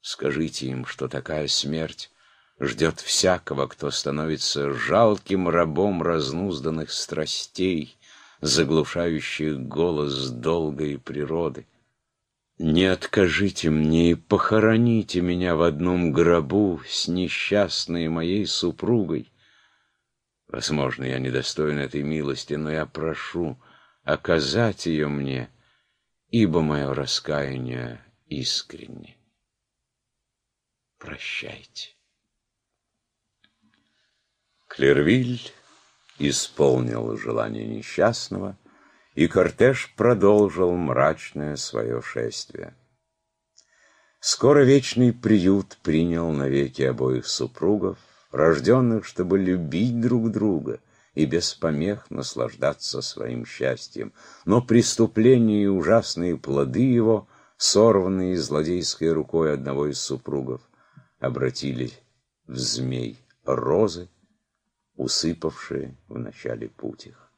Скажите им, что такая смерть ждет всякого, кто становится жалким рабом разнузданных страстей, заглушающих голос долгой природы. Не откажите мне и похороните меня в одном гробу с несчастной моей супругой. Возможно, я недостоин этой милости, но я прошу оказать ее мне, ибо мое раскаяние искренне. Прощайте. Клервиль исполнил желание несчастного, и кортеж продолжил мрачное свое шествие. Скоро вечный приют принял навеки обоих супругов, рожденных, чтобы любить друг друга и без помех наслаждаться своим счастьем. Но преступления и ужасные плоды его, сорванные злодейской рукой одного из супругов, обратили в змей розы, усыпавшие в начале путь их.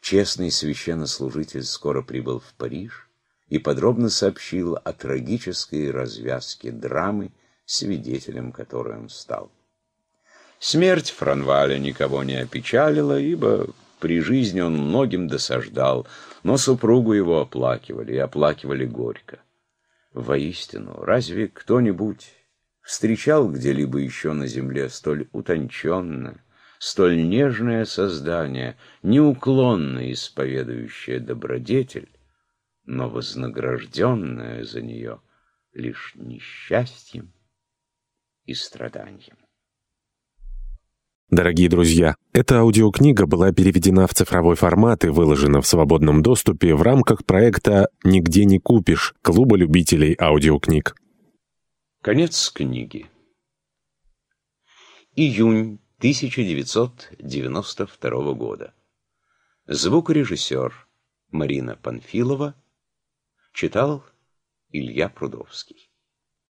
Честный священнослужитель скоро прибыл в Париж и подробно сообщил о трагической развязке драмы, свидетелем которой он стал. Смерть Франваля никого не опечалила, ибо при жизни он многим досаждал, но супругу его оплакивали, и оплакивали горько. Воистину, разве кто-нибудь встречал где-либо еще на земле столь утонченное, столь нежное создание, неуклонно исповедующее добродетель, но вознагражденное за нее лишь несчастьем и страданием. Дорогие друзья, эта аудиокнига была переведена в цифровой формат и выложена в свободном доступе в рамках проекта «Нигде не купишь» Клуба любителей аудиокниг. Конец книги. Июнь 1992 года. Звукорежиссер Марина Панфилова читал Илья Прудовский.